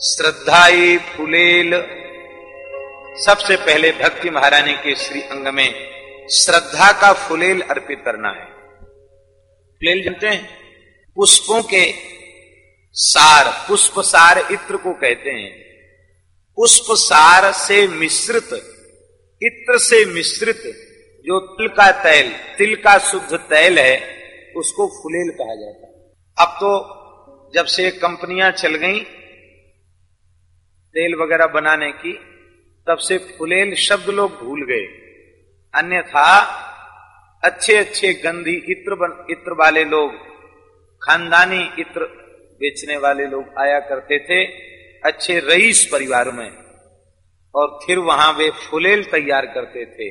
श्रद्धाई फुलेल। सबसे पहले भक्ति महारानी के श्री अंग में श्रद्धा का फुलेल अर्पित करना है। फुलेल जानते हैं? पुष्पों के सार पुष्प सार इत्र को कहते हैं। पुष्प सार से मिश्रित, इत्र से मिश्रित जो तिल का तैल, तिल का शुद्ध तैल है, उसको फुलेल कहा जाता है। अब तो जब से कंपनियाँ चल गई तेल वगैरह बनाने की तब से फुलेल शब्द लोग भूल गए। अन्यथा अच्छे अच्छे गंधी इत्र बन, इत्र वाले लोग खानदानी इत्र बेचने वाले लोग आया करते थे अच्छे रईस परिवार में। और फिर वहाँ वे फुलेल तैयार करते थे।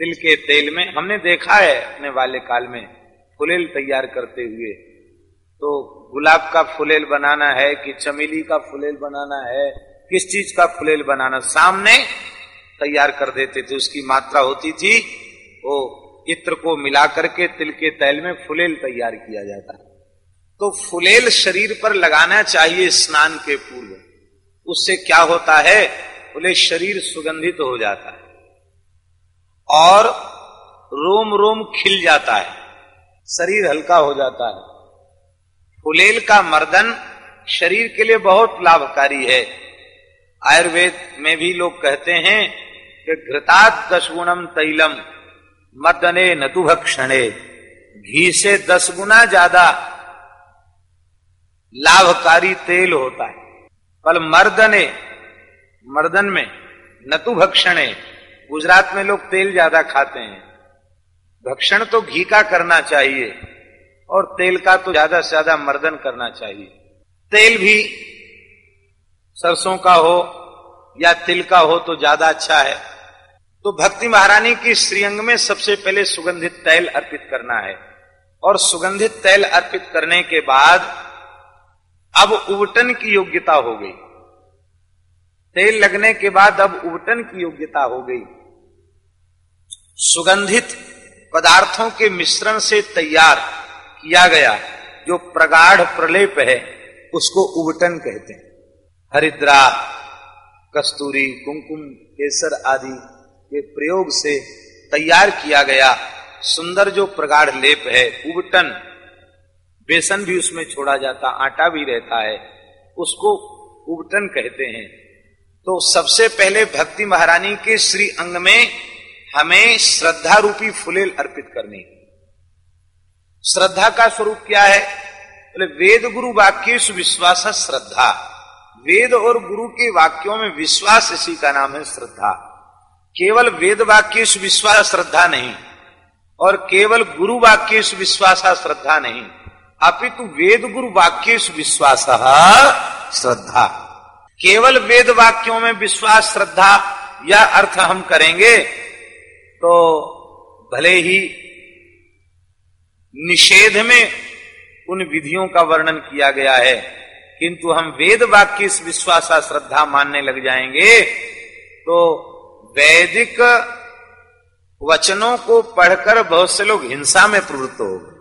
तिल के तेल में हमने देखा है अपने वाले काल में फुलेल तैयार करते हुए। तो गुलाब का फुलेल बनाना है कि चमेली का फुलेल बनाना है किस चीज़ का फुलेल बनाना सामने तैयार कर देते थे, उसकी मात्रा होती थी, वो इत्र को मिला करके तिल के तेल में फुलेल तैयार किया जाता। तो फुलेल शरीर पर लगाना चाहिए स्नान के पूर्व। उससे क्या होता है? बोले, शरीर सुगंधित हो जाता है और रोम रोम खिल जाता है, शरीर हल्का हो जाता है। फुलेल का मर्दन शरीर के लिए बहुत लाभकारी है। आयुर्वेद में भी लोग कहते हैं कि घृतात दस गुणम तैलम मर्दने नतु भक्षणे घी से दस गुना ज़्यादा लाभकारी तेल होता है। कल मर्दने, मर्दन में नतु भक्षणे गुजरात में लोग तेल ज़्यादा खाते हैं। भक्षण तो घी का करना चाहिए और तेल का तो ज़्यादा से ज़्यादा मर्दन करना चाहिए। तेल भी सरसों का हो या तिल का हो तो ज़्यादा अच्छा है। तो भक्ति महारानी की श्रीअंग में सबसे पहले सुगंधित तैल अर्पित करना है। और सुगंधित तैल अर्पित करने के बाद अब उबटन की योग्यता हो गई। तेल लगने के बाद अब उबटन की योग्यता हो गई। सुगंधित पदार्थों के मिश्रण से तैयार किया गया जो प्रगाढ़ प्रलेप है, उसको उबटन कहते हैं। हरिद्रा, कस्तूरी, कुमकुम, केसर आदि के प्रयोग से तैयार किया गया सुंदर जो प्रगाढ़ लेप है, उबटन, बेसन भी उसमें छोड़ा जाता, आटा भी रहता है, उसको उबटन कहते हैं। तो सबसे पहले भक्ति महारानी के श्री अंग में हमें श्रद्धा रूपी फुलेल अर्पित करनी श्रद्धा का स्वरूप क्या है? बोले वेद गुरु वाक्य विश्वास श्रद्धा। वेद और गुरु के वाक्यों में विश्वास इसी का नाम है श्रद्धा। केवल वेद वाक्य विश्वास श्रद्धा नहीं, और केवल गुरु वाक्य विश्वास श्रद्धा नहीं। अपितु वेद गुरु वाक्य विश्वास श्रद्धा। केवल वेद वाक्यों में विश्वास श्रद्धा यह अर्थ हम करेंगे तो भले ही निषेध में उन विधियों का वर्णन किया गया है किंतु हम वेद वाक्य इस विश्वास श्रद्धा मानने लग जाएँगे तो वैदिक वचनों को पढ़कर बहुत से लोग हिंसा में प्रवृत्त हो गए।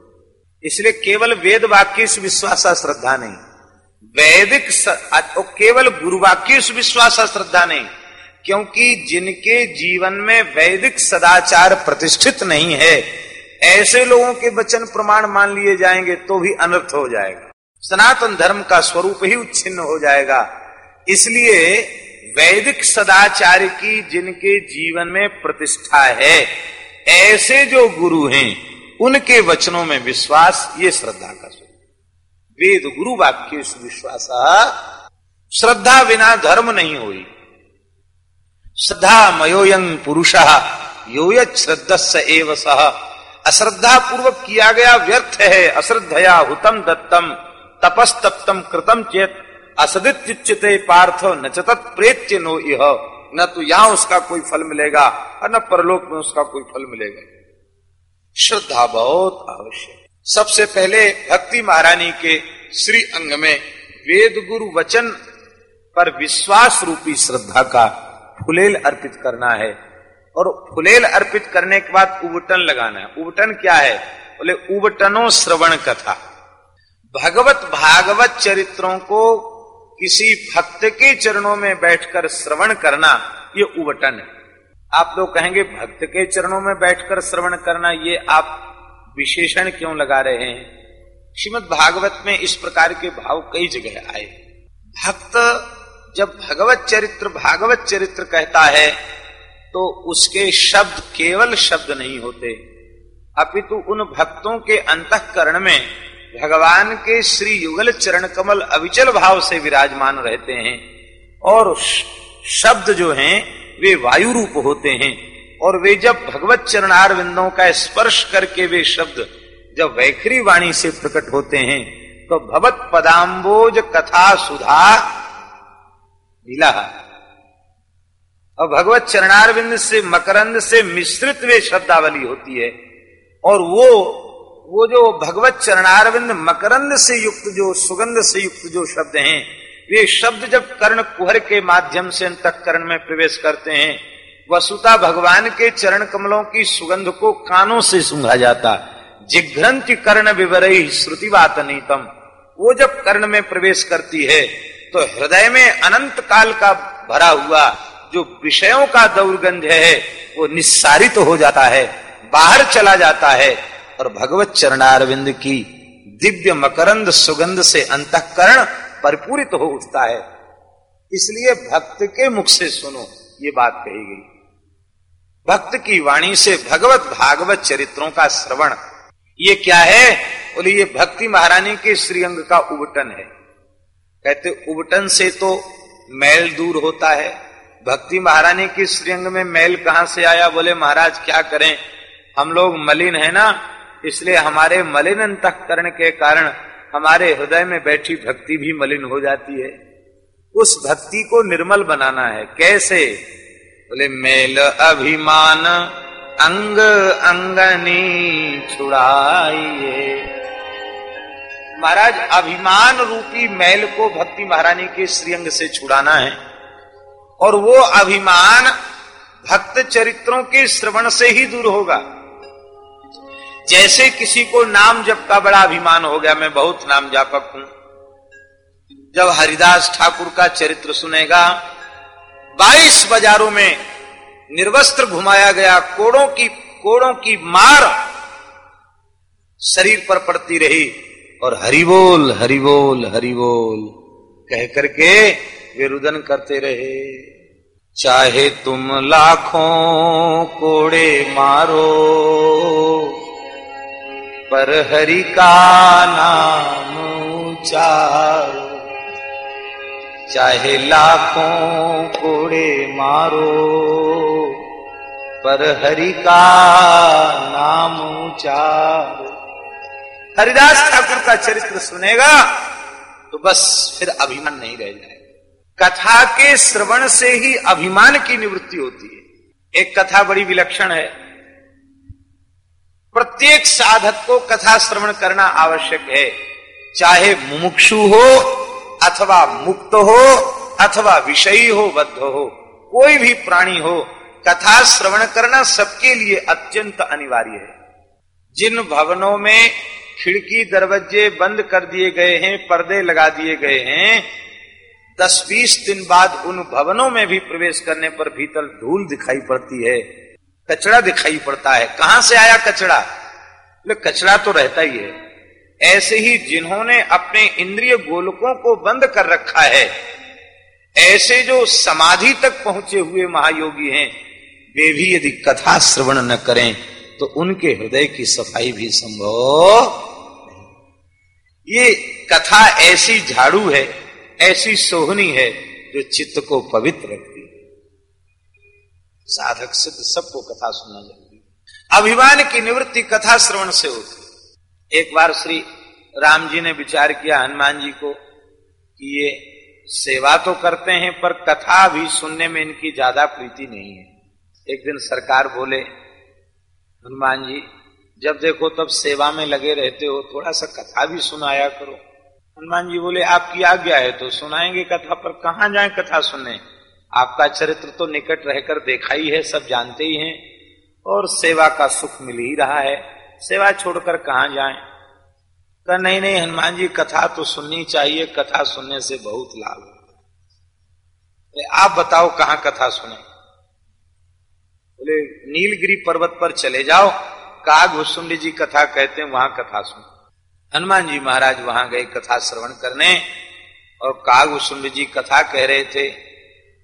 इसलिए केवल वेद वाक्य इस विश्वास श्रद्धा नहीं, वैदिक केवल गुरुवाक्य विश्वास श्रद्धा नहीं, क्योंकि जिनके जीवन में वैदिक सदाचार प्रतिष्ठित नहीं है, ऐसे लोगों के वचन प्रमाण मान लिए जाएँगे तो भी अनर्थ हो जाएगा। सनातन धर्म का स्वरूप ही उच्छिन्न हो जाएगा। इसलिए वैदिक सदाचार्य की जिनके जीवन में प्रतिष्ठा है, ऐसे जो गुरु हैं, उनके वचनों में विश्वास, ये श्रद्धा का स्वरूप। वेद गुरु वाक्य विश्वास, श्रद्धा बिना धर्म नहीं हुई। श्रद्धा मयोयंग पुरुष योयत श्रद्धा एव सह अश्रद्धा पूर्वक किया गया व्यर्थ है, अश्रद्धया हुतम दत्तम। तपस्तप्तम कृतम चेत असदित्युच्यते पार्थ न चतत प्रेत्य नो यह न तो यहाँ उसका कोई फल मिलेगा और न परलोक में उसका कोई फल मिलेगा। श्रद्धा बहुत आवश्यक। सबसे पहले भक्ति महारानी के श्री अंग में वेद गुरु वचन पर विश्वास रूपी श्रद्धा का फुलेल अर्पित करना है। और फुलेल अर्पित करने के बाद उबटन लगाना है। उबटन क्या है? बोले, उबटनो श्रवण कथा। भगवत भागवत चरित्रों को किसी भक्त के चरणों में बैठकर श्रवण करना, ये उबटन है। आप लोग कहेंगे, भक्त के चरणों में बैठकर श्रवण करना, ये आप विशेषण क्यों लगा रहे हैं? श्रीमद भागवत में इस प्रकार के भाव कई जगह आए। भक्त जब भगवत चरित्र, भागवत चरित्र कहता है तो उसके शब्द केवल शब्द नहीं होते। अपितु उन भक्तों के अंतकरण में भगवान के श्री युगल चरण कमल अविचल भाव से विराजमान रहते हैं और शब्द जो हैं, वे वायु रूप होते हैं। और वे जब भगवत चरणार बिंदों का स्पर्श करके वे शब्द, जब वैखरी वाणी से प्रकट होते हैं तो भगवत पदाम्बोज कथा सुधा लीला। और भगवत चरणारविंद से मकरंद से मिश्रित वे शब्दावली होती है। और वो वो जो भगवत चरणारविंद मकरंद से युक्त जो सुगंध से युक्त जो शब्द हैं, वे शब्द जब कर्ण कुहर के माध्यम से अंतकरण में प्रवेश करते हैं, वसुता भगवान के चरण कमलों की सुगंध को कानों से सूंघा जाता। जिघ्रंति कर्ण विवरई श्रुति बात नीतम वो जब कर्ण में प्रवेश करती है तो हृदय में अनंत काल का भरा हुआ जो विषयों का दौर्गंध है, वो निस्सारित तो हो जाता है, बाहर चला जाता है और भगवत चरणारविंद की दिव्य मकरंद सुगंध से अंतकरण परिपूरित तो हो उठता है। इसलिए भक्त के मुख से सुनो, ये बात कही गई। भक्त की वाणी से भगवत भागवत चरित्रों का श्रवण। ये क्या है? बोले ये भक्ति महारानी के श्रीअंग का उबटन है। कहते, उबटन से तो मैल दूर होता है। भक्ति महारानी के श्रीअंग में मैल कहाँ से आया? बोले, महाराज, क्या करें? हम लोग मलिन है ना इसलिए हमारे मलिन अंतकरण के कारण हमारे हृदय में बैठी भक्ति भी मलिन हो जाती है। उस भक्ति को निर्मल बनाना है। कैसे? बोले, मेल अभिमान, अंग अंगनी छुड़ाइए। महाराज, अभिमान रूपी मैल को भक्ति महारानी के श्रीअंग से छुड़ाना है। और वो अभिमान भक्त चरित्रों के श्रवण से ही दूर होगा। जैसे किसी को नाम जब का बड़ा अभिमान हो गया, मैं बहुत नाम जापक हूँ। जब हरिदास ठाकुर का चरित्र सुनेगा, बाईस बाजारों में निर्वस्त्र घुमाया गया, कोड़ों की कोड़ों की मार शरीर पर पड़ती रही और हरिबोल हरिबोल हरिबोल कह करके वे रुदन करते रहे। चाहे तुम लाखों कोड़े मारो पर हरि का नाम उचारो। चाहे लाखों कोड़े मारो, पर हरि का नाम उचारो। हरिदास ठाकुर का चरित्र सुनेगा तो बस फिर अभिमान नहीं रह जाएगा। कथा के श्रवण से ही अभिमान की निवृत्ति होती है। एक कथा बड़ी विलक्षण है। प्रत्येक साधक को कथा श्रवण करना आवश्यक है। चाहे मुमुक्षु हो, अथवा मुक्त हो, अथवा विषयी हो, बद्ध हो, कोई भी प्राणी हो, कथा श्रवण करना सबके लिए अत्यंत अनिवार्य है। जिन भवनों में खिड़की दरवाजे बंद कर दिए गए हैं, पर्दे लगा दिए गए हैं, दस बीस दिन बाद उन भवनों में भी प्रवेश करने पर भीतर धूल दिखाई पड़ती है। कचरा दिखाई पड़ता है। कहाँ से आया कचरा? बोले कचरा तो रहता ही है। ऐसे ही जिन्होंने अपने इंद्रिय गोलकों को बंद कर रखा है, ऐसे जो समाधि तक पहुँचे हुए महायोगी हैं, वे भी यदि कथा श्रवण न करें तो उनके हृदय की सफ़ाई भी संभव ये कथा ऐसी झाड़ू है, ऐसी सोहनी है, जो चित्त को पवित्र साधक सिद्ध सबको कथा सुनना ज़रूरी अभिमान की निवृत्ति कथा श्रवण से होती। एक बार श्री राम जी ने विचार किया हनुमान जी को कि ये सेवा तो करते हैं, पर कथा भी सुनने में इनकी ज़्यादा प्रीति नहीं है। एक दिन सरकार बोले, हनुमान जी, जब देखो तब सेवा में लगे रहते हो, थोड़ा सा कथा भी सुनाया करो। हनुमान जी बोले, आपकी आज्ञा है तो सुनाएँगे कथा, पर कहा जाए कथा सुनने? आपका चरित्र तो निकट रहकर देखा ही है, सब जानते ही हैं, और सेवा का सुख मिल ही रहा है। सेवा छोड़कर कहा जाए? कहा, नहीं नहीं, हनुमान जी, कथा तो सुननी चाहिए, कथा सुनने से बहुत लाभ है आप बताओ कहाँ कथा सुने? बोले, नीलगिरी पर्वत पर चले जाओ, काग भुसुंडी जी कथा कहते हैं, वहाँ कथा सुनो। हनुमान जी महाराज वहाँ गए कथा श्रवण करने, और काग जी कथा कह रहे थे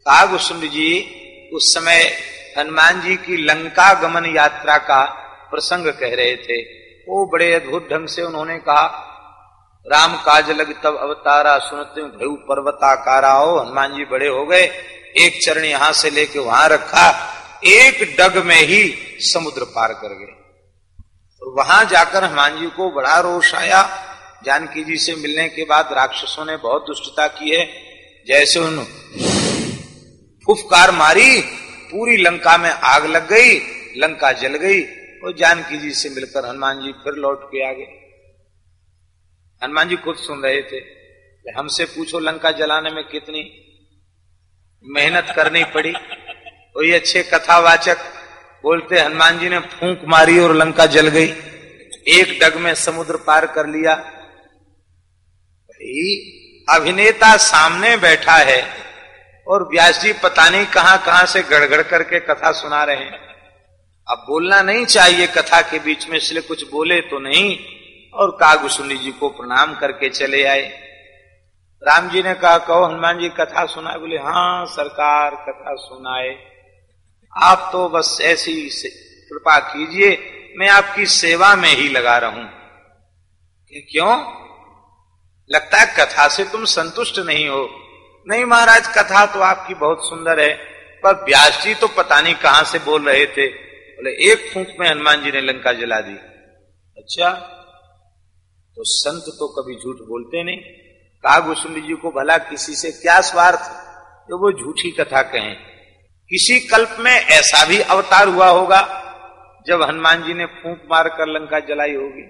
काग जी, उस समय हनुमान जी की लंका गमन यात्रा का प्रसंग कह रहे थे। वो बड़े अद्भुत ढंग से उन्होंने कहा, राम काज लग तब अवतारा सुनते भयु पर्वताकारा हो हनुमान जी बड़े हो गए, एक चरण यहाँ से लेके वहाँ रखा, एक डग में ही समुद्र पार कर गए। और वहाँ जाकर हनुमान जी को बड़ा रोष आया। जानकी जी से मिलने के बाद राक्षसों ने बहुत दुष्टता की है। जैसे उन फुफकार मारी, पूरी लंका में आग लग गई, लंका जल गई, और जानकी जी से मिलकर हनुमान जी फिर लौट के आ गए। हनुमान जी खुद सुन रहे थे हमसे पूछो, लंका जलाने में कितनी मेहनत करनी पड़ी? कोई अच्छे कथावाचक बोलते, हनुमान जी ने फूंक मारी और लंका जल गई। एक डग में समुद्र पार कर लिया। भाई, अभिनेता सामने बैठा है। और व्यास जी पता नहीं कहाँ कहाँ से गड़गड़ करके कथा सुना रहे हैं। अब बोलना नहीं चाहिए कथा के बीच में, इसलिए कुछ बोले तो नहीं। और कागुसुनी जी को प्रणाम करके चले आए। राम जी ने कहा, कहो, हनुमान जी, कथा सुनाए। बोले हाँ सरकार कथा सुनाए। आप तो बस ऐसी कृपा कीजिए, मैं आपकी सेवा में ही लगा रहूँ। क्यों? लगता है कथा से तुम संतुष्ट नहीं हो। नहीं महाराज, कथा तो आपकी बहुत सुंदर है, पर व्यास जी तो पता नहीं कहाँ से बोल रहे थे। बोले, एक फूंक में हनुमान जी ने लंका जला दी। अच्छा तो संत तो कभी झूठ बोलते नहीं। कहा गोस्वामी जी को, भला किसी से क्या स्वार्थ? तो वो झूठी कथा कहें। किसी कल्प में ऐसा भी अवतार हुआ होगा, जब हनुमान जी ने फूंक मार कर लंका जलाई होगी।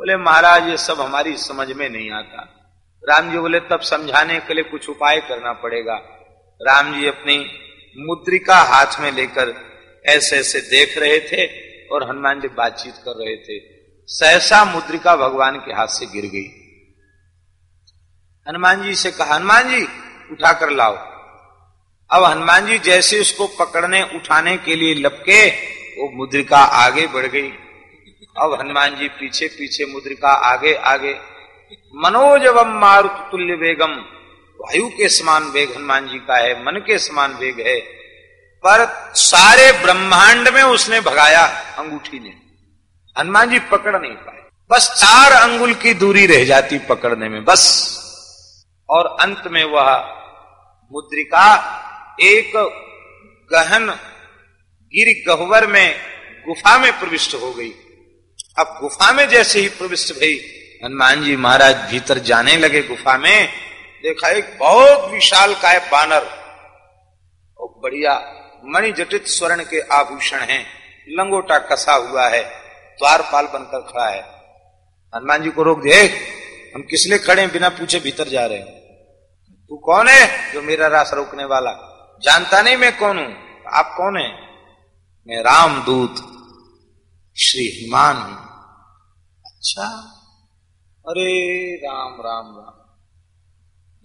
बोले, महाराज, ये सब हमारी समझ में नहीं आता। राम जी बोले, तब समझाने के लिए कुछ उपाय करना पड़ेगा। राम जी अपनी मुद्रिका हाथ में लेकर ऐसे ऐसे देख रहे थे और हनुमान जी बातचीत कर रहे थे। सहसा मुद्रिका भगवान के हाथ से गिर गई। हनुमान जी से कहा, हनुमान जी, उठाकर लाओ। अब हनुमान जी जैसे उसको पकड़ने, उठाने के लिए लपके, वो मुद्रिका आगे बढ़ गई। अब हनुमान जी पीछे पीछे मुद्रिका आगे आगे मनोजवम मारुत तुल्य वेगम वायु के समान वेग हनुमान जी का है, मन के समान वेग है। पर सारे ब्रह्मांड में उसने भगाया अंगूठी ने। हनुमान जी पकड़ नहीं पाए। बस चार अंगुल की दूरी रह जाती पकड़ने में, बस। और अंत में वह मुद्रिका एक गहन गिर गहवर में गुफा में प्रविष्ट हो गई। अब गुफा में जैसे ही प्रविष्ट भई हनुमान जी महाराज भीतर जाने लगे गुफा में, देखा एक बहुत विशाल काय बानर। और बढ़िया मणि जटित स्वर्ण के आभूषण हैं, लंगोटा कसा हुआ है, द्वारपाल बनकर खड़ा है। हनुमान जी को रोक दे, हम किस लिए खड़े बिना पूछे भीतर जा रहे हैं? तू कौन है जो मेरा रास रोकने वाला? जानता नहीं मैं कौन हूँ, आप कौन है? मैं रामदूत, श्री हनुमान हूँ। अच्छा। अरे राम राम राम।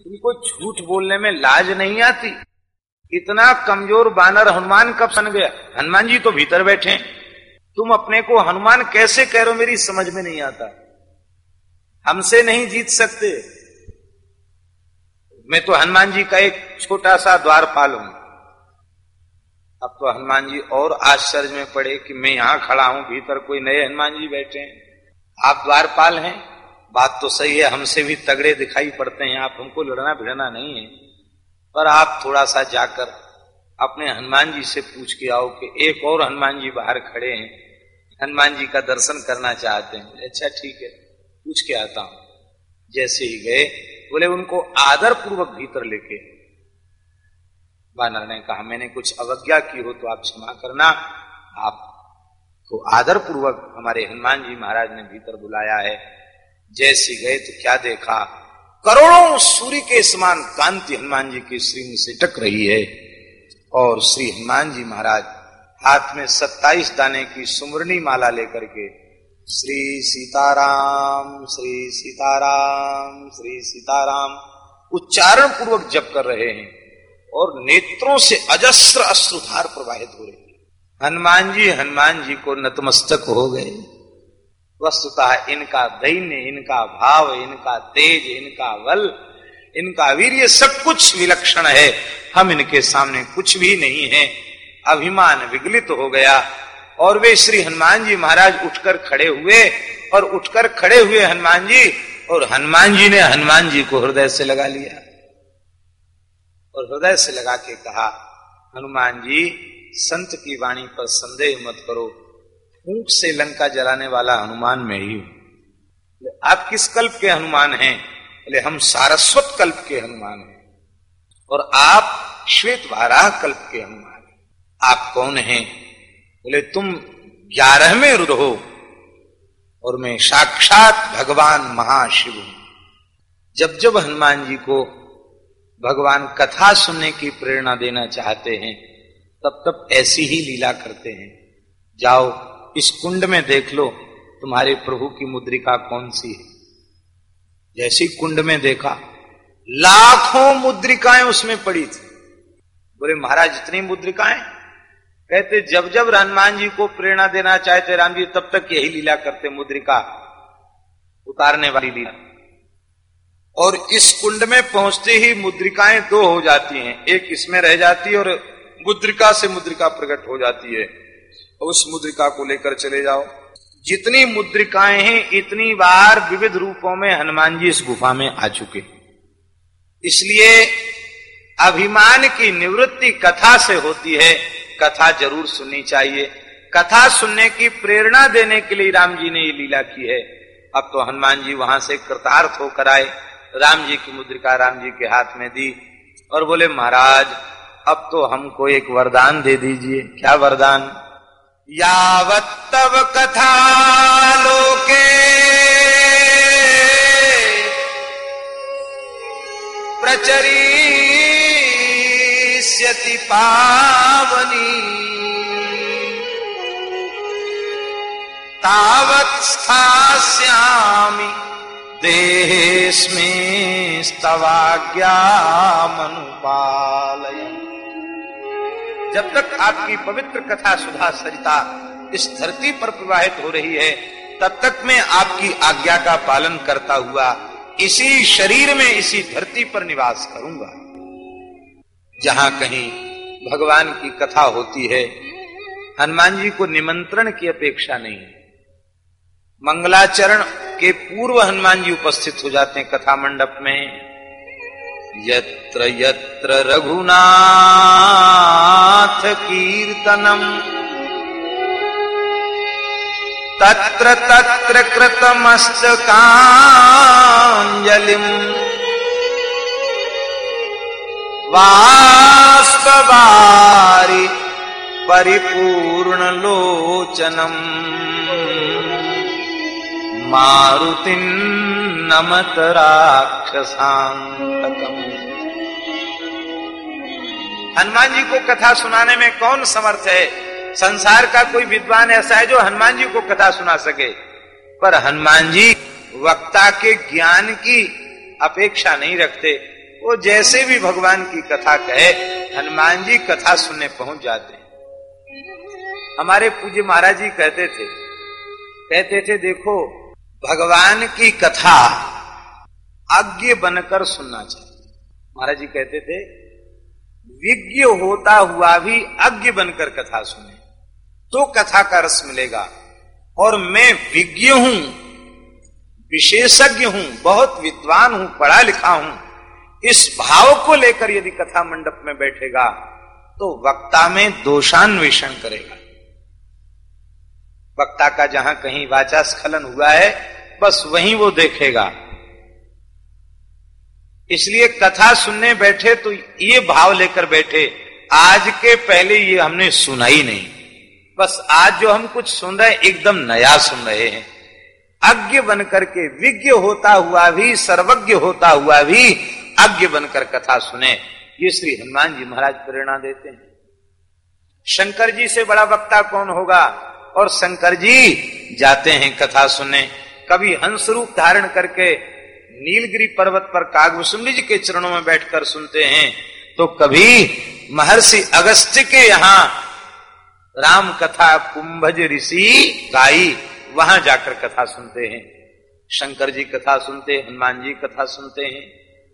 तुमको झूठ बोलने में लाज नहीं आती। इतना कमज़ोर बानर हनुमान कब सन गया? हनुमान जी तो भीतर बैठे तुम अपने को हनुमान कैसे कह रहे हो मेरी समझ में नहीं आता। हमसे नहीं जीत सकते। मैं तो हनुमान जी का एक छोटा सा द्वारपाल हूँ अब तो हनुमान जी और आश्चर्य में पड़े कि मैं यहाँ खड़ा हूँ, भीतर कोई नए हनुमान जी बैठे हैं। आप द्वारपाल हैं? बात तो सही है, हमसे भी तगड़े दिखाई पड़ते हैं, आप हमको लड़ना भिड़ना नहीं है। पर आप थोड़ा सा जाकर अपने हनुमान जी से पूछ के आओ कि एक और हनुमान जी बाहर खड़े हैं, हनुमान जी का दर्शन करना चाहते हैं। अच्छा ठीक है, पूछ के आता हूँ। जैसे ही गए, बोले, उनको आदर पूर्वक भीतर लेके बानर ने कहा, मैंने कुछ अवज्ञा की हो तो आप क्षमा करना। आप को आदर पूर्वक हमारे हनुमान जी महाराज ने भीतर बुलाया है। जैसे गए तो क्या देखा? करोड़ों सूर्य के समान कांति हनुमान जी के श्री से टक रही है। और श्री हनुमान जी महाराज हाथ में सत्ताईस दाने की सुमरणी माला लेकर के श्री सीताराम श्री सीताराम श्री सीताराम उच्चारण पूर्वक जप कर रहे हैं और नेत्रों से अजस्त्र अश्रुधार प्रवाहित हो रही हनुमान जी हनुमान जी को नतमस्तक हो गए। वस्तुतः इनका दैन्य, इनका भाव, इनका तेज, इनका बल इनका वीर्य सब कुछ विलक्षण है। हम इनके सामने कुछ भी नहीं है। अभिमान विगलित हो गया और वे श्री हनुमान जी महाराज उठकर खड़े हुए और उठकर खड़े हुए हनुमान जी और हनुमान जी ने हनुमान जी को हृदय से लगा लिया और हृदय से लगा के कहा, हनुमान जी, संत की वाणी पर संदेह मत करो। फूक से लंका जलाने वाला हनुमान में ही हूँ। आप किस कल्प के हनुमान हैं? बोले, हम सारस्वत कल्प के हनुमान हैं। और आप श्वेत वाराह कल्प के हनुमान हैं। आप कौन हैं? बोले, तुम ग्यारहवें रुद्र हो। और मैं साक्षात भगवान महाशिव हूँ। जब जब हनुमान जी को भगवान कथा सुनने की प्रेरणा देना चाहते हैं, तब तब ऐसी ही लीला करते हैं। जाओ इस कुंड में देख लो, तुम्हारे प्रभु की मुद्रिका कौन सी है? जैसी कुंड में देखा, लाखों मुद्रिकाएँ उसमें पड़ी थी। बोले, महाराज, इतनी मुद्रिकाएँ? कहते, जब जब हनुमान जी को प्रेरणा देना चाहते राम जी तब तक यही लीला करते मुद्रिका, उतारने वाली लीला। और इस कुंड में पहुँचते ही मुद्रिकाएँ दो हो जाती हैं, एक इसमें रह जाती है और मुद्रिका से मुद्रिका प्रकट हो जाती है। उस मुद्रिका को लेकर चले जाओ। जितनी मुद्रिकाएँ हैं, इतनी बार विविध रूपों में हनुमान जी इस गुफा में आ चुके इसलिए अभिमान की निवृत्ति कथा से होती है। कथा ज़रूर सुननी चाहिए। कथा सुनने की प्रेरणा देने के लिए राम जी ने ये लीला की है। अब तो हनुमान जी वहाँ से कृतार्थ होकर आए। राम जी की मुद्रिका राम जी के हाथ में दी और बोले, महाराज, अब तो हमको एक वरदान दे दीजिए। क्या वरदान? यावत तव कथा लोके। प्रचरी पावनी। तावत स्थास्यामि देहेस्मिं स्तवाज्ञामनुपालय जब तक आपकी पवित्र कथा सुधा सरिता इस धरती पर प्रवाहित हो रही है, तब तक मैं आपकी आज्ञा का पालन करता हुआ इसी शरीर में इसी धरती पर निवास करूँगा। जहाँ कहीं भगवान की कथा होती है, हनुमान जी को निमंत्रण की अपेक्षा नहीं। मंगलाचरण के पूर्व हनुमान जी उपस्थित हो जाते हैं कथा मंडप में। यत्र यत्र रघुनाथ कीर्तनम। तत्र तत्र कृतमस्तकांजलिम वास्तवारि परिपूर्ण मारुति नमत राक्षसांतकम हनुमान जी को कथा सुनाने में कौन समर्थ है? संसार का कोई विद्वान ऐसा है जो हनुमान जी को कथा सुना सके। पर हनुमान जी वक्ता के ज्ञान की अपेक्षा नहीं रखते। वो जैसे भी भगवान की कथा कहे, हनुमान जी कथा सुनने पहुँच जाते हैं। हमारे पूज्य महाराज जी कहते थे कहते थे, देखो भगवान की कथा अज्ञ बनकर सुनना चाहिए। महाराज जी कहते थे, विज्ञ होता हुआ भी अज्ञ बनकर कथा सुने तो कथा का रस मिलेगा। और मैं विज्ञ हूँ, विशेषज्ञ हूँ, बहुत विद्वान हूँ, पढ़ा लिखा हूँ। इस भाव को लेकर यदि कथा मंडप में बैठेगा तो वक्ता में दोषान्वेषण करेगा। वक्ता का जहाँ कहीं वाचा स्खलन हुआ है, बस वहीं वो देखेगा। इसलिए कथा सुनने बैठे तो ये भाव लेकर बैठे, आज के पहले ये हमने सुना ही नहीं। बस आज जो हम कुछ सुन रहे हैं, एकदम नया सुन रहे हैं। अज्ञ बन करके विज्ञ होता हुआ भी, सर्वज्ञ होता हुआ भी अज्ञ बनकर कथा सुने, ये श्री हनुमान जी महाराज प्रेरणा देते हैं। शंकर जी से बड़ा वक्ता कौन होगा? और शंकर जी जाते हैं कथा सुनने। कभी हंस रूप धारण करके नीलगिरी पर्वत पर कागभूषुंडी जी के चरणों में बैठकर सुनते हैं। तो कभी महर्षि अगस्त्य के यहाँ राम कथा कुंभज ऋषि गाई, वहाँ जाकर कथा सुनते हैं। शंकर जी कथा सुनते हैं हनुमान जी कथा सुनते हैं,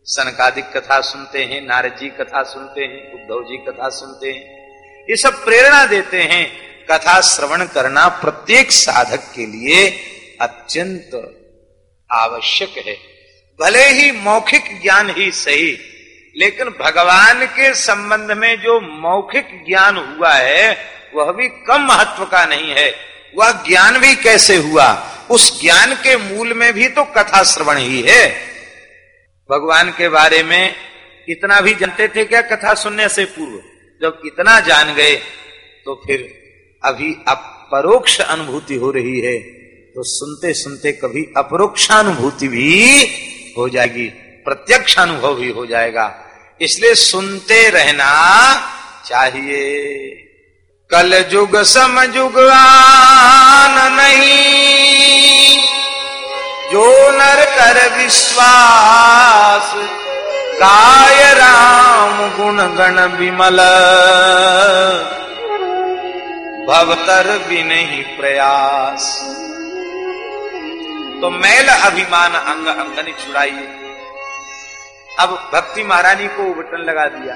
सनकादिक कथा सुनते हैं, नारद जी कथा सुनते हैं, उद्धव जी कथा सुनते हैं। ये सब प्रेरणा देते हैं कथा श्रवण करना प्रत्येक साधक के लिए अत्यंत आवश्यक है। भले ही मौखिक ज्ञान ही सही, लेकिन भगवान के संबंध में जो मौखिक ज्ञान हुआ है, वह भी कम महत्व का नहीं है। वह ज्ञान भी कैसे हुआ? उस ज्ञान के मूल में भी तो कथा श्रवण ही है। भगवान के बारे में इतना भी जानते थे क्या कथा सुनने से पूर्व? जब इतना जान गए तो फिर अभी अपरोक्ष अनुभूति हो रही है तो सुनते सुनते कभी अपरोक्षानुभूति भी हो जाएगी, प्रत्यक्ष अनुभव भी हो जाएगा। इसलिए सुनते रहना चाहिए। कल युग समयुग आन नहीं। जो नर कर विश्वास, गाय राम गुण गण विमल। भवतर भी नहीं प्रयास। तो मैल अभिमान अंग अंगनी छुड़ाइए अब भक्ति महारानी को उबटन लगा दिया।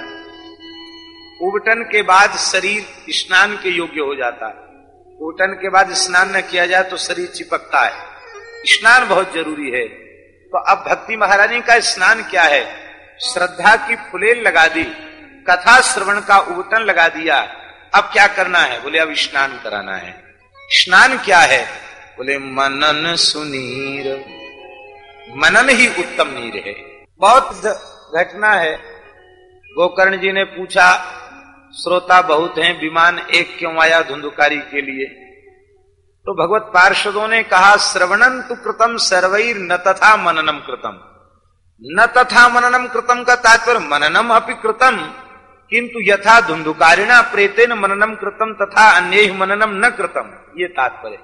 उबटन के बाद शरीर स्नान के योग्य हो जाता। है उबटन के बाद स्नान न किया जाए तो शरीर चिपकता है। स्नान बहुत ज़रूरी है। तो अब भक्ति महारानी का स्नान क्या है? श्रद्धा की फुलेल लगा दी। कथा श्रवण का उबटन लगा दिया। अब क्या करना है? बोले, अब स्नान कराना है। स्नान क्या है? बोले, मनन सुनीर। मनन ही उत्तम नीर है। बहुत घटना है। गोकर्ण जी ने पूछा, श्रोता बहुत हैं, विमान एक क्यों आया धुंधुकारी के लिए? तो भगवत पार्षदों ने कहा श्रवणन तु कृतम सर्वैर न तथा मननम कृतम। न तथा मननम कृतम का तात्पर्य मननम अपि कृतम। किंतु यथा धुंधुकारिणा प्रेतेन मननम कृतम तथा अन्य मननम न कृतम ये तात्पर्य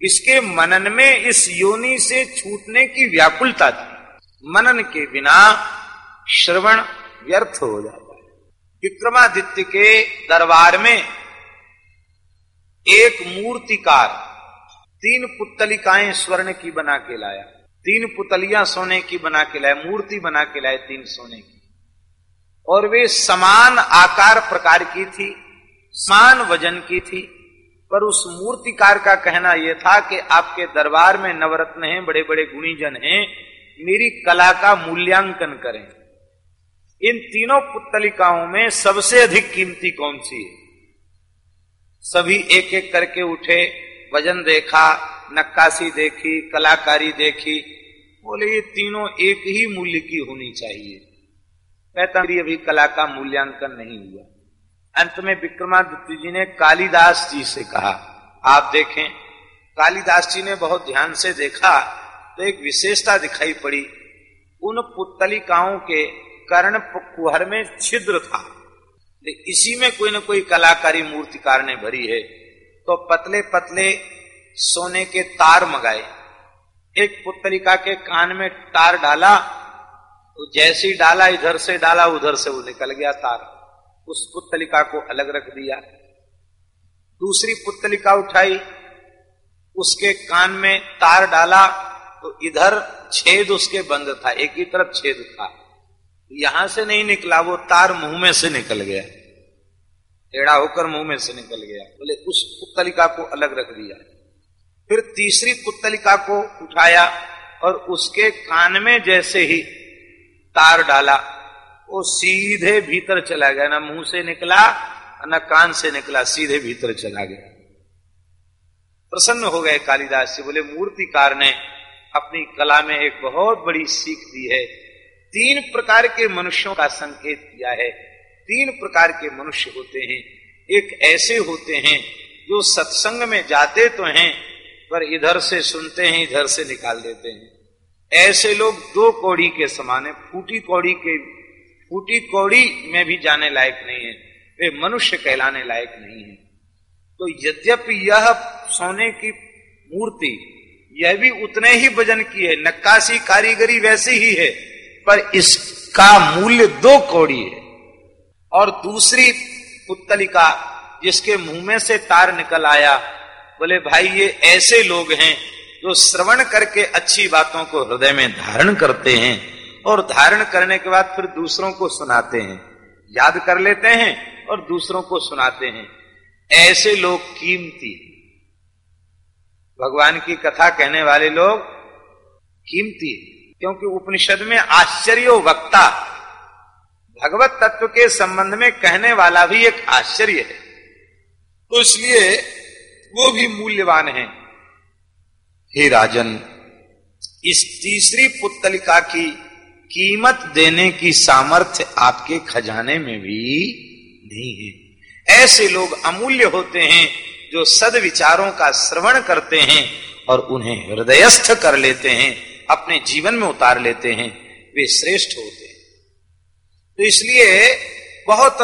इसके मनन में इस योनि से छूटने की व्याकुलता थी। मनन के बिना श्रवण व्यर्थ हो जाता है। विक्रमादित्य के दरबार में एक मूर्तिकार तीन पुतलिकाएँ स्वर्ण की बना के लाया, तीन पुतलियाँ सोने की बना के लाए मूर्ति बना के लाए तीन सोने की। और वे समान आकार प्रकार की थी, समान वज़न की थी, पर उस मूर्तिकार का कहना यह था कि आपके दरबार में नवरत्न हैं बड़े बड़े गुणीजन हैं, मेरी कला का मूल्यांकन करें। इन तीनों पुतलिकाओं में सबसे अधिक कीमती कौन सी है? सभी एक एक करके उठे, वज़न देखा, नक्काशी देखी, कलाकारी देखी, बोले, ये तीनों एक ही मूल्य की होनी चाहिए। कहता अभी कला का मूल्यांकन नहीं हुआ। अंत में विक्रमादित्य जी ने कालिदास जी से कहा, आप देखें, कालिदास जी ने बहुत ध्यान से देखा तो एक विशेषता दिखाई पड़ी। उन पुतलिकाओं के कर्ण कुहर में छिद्र था। इसी में कोई न कोई कलाकारी मूर्तिकार ने भरी है। तो पतले पतले सोने के तार मंगाए। एक पुतलिका के कान में तार डाला तो जैसे ही डाला, इधर से डाला, उधर से वो निकल गया तार। उस पुतलिका को अलग रख दिया। दूसरी पुतलिका उठाई, उसके कान में तार डाला तो इधर छेद उसके बंद था, एक ही तरफ़ छेद था। यहाँ से नहीं निकला, वो तार मुँह में से निकल गया। टेढ़ा होकर मुँह में से निकल गया। बोले, उस पुतलिका को अलग रख दिया। फिर तीसरी पुतलिका को उठाया, और उसके कान में जैसे ही तार डाला, वो सीधे भीतर चला गया, ना मुँह से निकला, न कान से निकला, सीधे भीतर चला गया। प्रसन्न हो गए कालिदास जी, बोले, मूर्तिकार ने अपनी कला में एक बहुत बड़ी सीख दी है। तीन प्रकार के मनुष्यों का संकेत किया है। तीन प्रकार के मनुष्य होते हैं। एक ऐसे होते हैं जो सत्संग में जाते तो हैं, पर इधर से सुनते हैं, इधर से निकाल देते हैं। ऐसे लोग दो कौड़ी के समान है। फूटी कौड़ी के, फूटी कौड़ी में भी जाने लायक नहीं है। वे मनुष्य कहलाने लायक नहीं है। तो यद्यपि यह सोने की मूर्ति, यह भी उतने ही वज़न की है, नक्काशी कारीगरी वैसी ही है, पर इसका मूल्य दो कौड़ी है। और दूसरी पुतलिका जिसके मुँह में से तार निकल आया, बोले, भाई, ये ऐसे लोग हैं जो श्रवण करके अच्छी बातों को हृदय में धारण करते हैं और धारण करने के बाद फिर दूसरों को सुनाते हैं। याद कर लेते हैं और दूसरों को सुनाते हैं। ऐसे लोग कीमती भगवान की कथा कहने वाले लोग कीमती क्योंकि उपनिषद में आश्चर्य वक्ता, भगवत तत्व के संबंध में कहने वाला भी एक आश्चर्य है। तो इसलिए वो भी मूल्यवान है। हे राजन, इस तीसरी पुतलिका की कीमत देने की सामर्थ्य आपके खजाने में भी नहीं है। ऐसे लोग अमूल्य होते हैं जो सद विचारों का श्रवण करते हैं और उन्हें हृदयस्थ कर लेते हैं, अपने जीवन में उतार लेते हैं, वे श्रेष्ठ होते हैं। तो इसलिए बहुत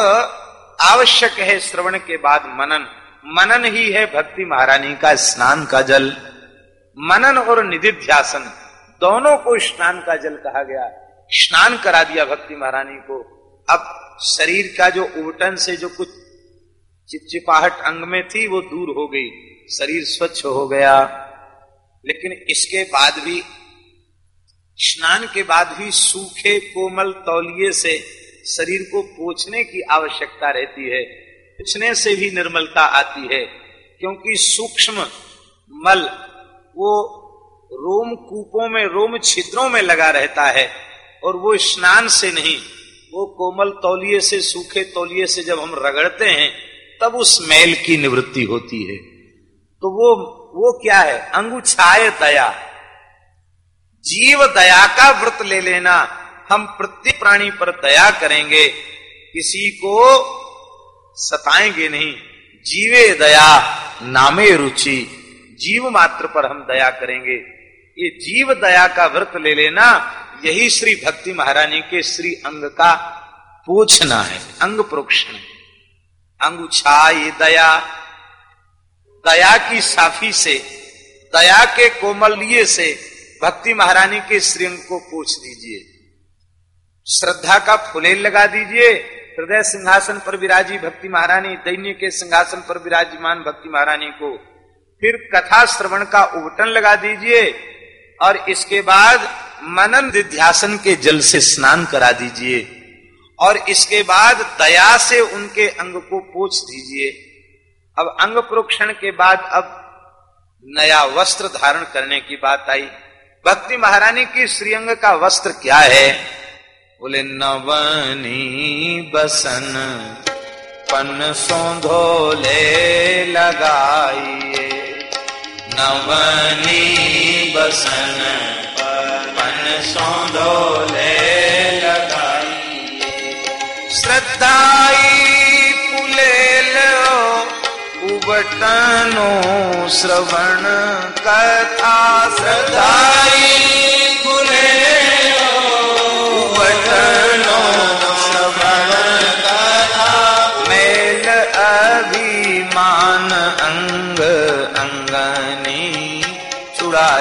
आवश्यक है श्रवण के बाद मनन। मनन ही है भक्ति महारानी का स्नान का जल। मनन और निधिध्यासन, दोनों को स्नान का जल कहा गया। स्नान करा दिया भक्ति महारानी को। अब शरीर का जो उबटन से जो कुछ चिपचिपाहट अंग में थी, वो दूर हो गई। शरीर स्वच्छ हो गया। लेकिन इसके बाद भी, स्नान के बाद भी सूखे, कोमल, तौलिए से शरीर को पोछने की आवश्यकता रहती है। पोछने से भी निर्मलता आती है, क्योंकि सूक्ष्म मल वो रोम कूपों में, रोम छिद्रों में लगा रहता है और वो स्नान से नहीं, वो कोमल तौलिए से, सूखे तौलिए से जब हम रगड़ते हैं, तब उस मैल की निवृत्ति होती है। तो वो वो क्या है? अंगुछाए दया। जीव दया का व्रत ले लेना। हम प्रत्येक प्राणी पर दया करेंगे। किसी को सताएँगे नहीं। जीवे दया, नामे रुचि। जीव मात्र पर हम दया करेंगे। ये जीव दया का व्रत ले लेना, यही श्री भक्ति महारानी के श्री अंग का पूछना है, अंग प्रोक्षण। अंगुछा ये दया दया की साफी से, दया के कोमलिये से भक्ति महारानी के श्रीअंग को पूछ दीजिए। श्रद्धा का फुलेल लगा दीजिए, हृदय सिंहासन पर विराजी भक्ति महारानी, दैन्य के सिंहासन पर विराजमान भक्ति महारानी को। फिर कथा श्रवण का उबटन लगा दीजिए और इसके बाद मनन विध्यासन के जल से स्नान करा दीजिए और इसके बाद दया से उनके अंग को पोछ दीजिए। अब अंग प्रोक्षण के बाद अब नया वस्त्र धारण करने की बात आई। भक्ति महारानी की श्रीअंग का वस्त्र क्या है? बोले, नवनी बसन, पन सौधोले लगाइए नवनी बसन पन सौधोले लगाइए श्रद्धाई पुलेल उबटनो श्रवण कथा। श्रद्धाई उबटनो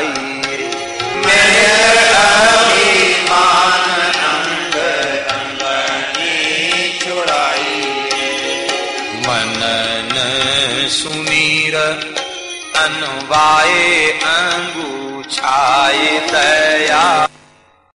मेल अभिमान अंग अंगनी चुड़ाई मनन अनुवाए अंगू छाए दया।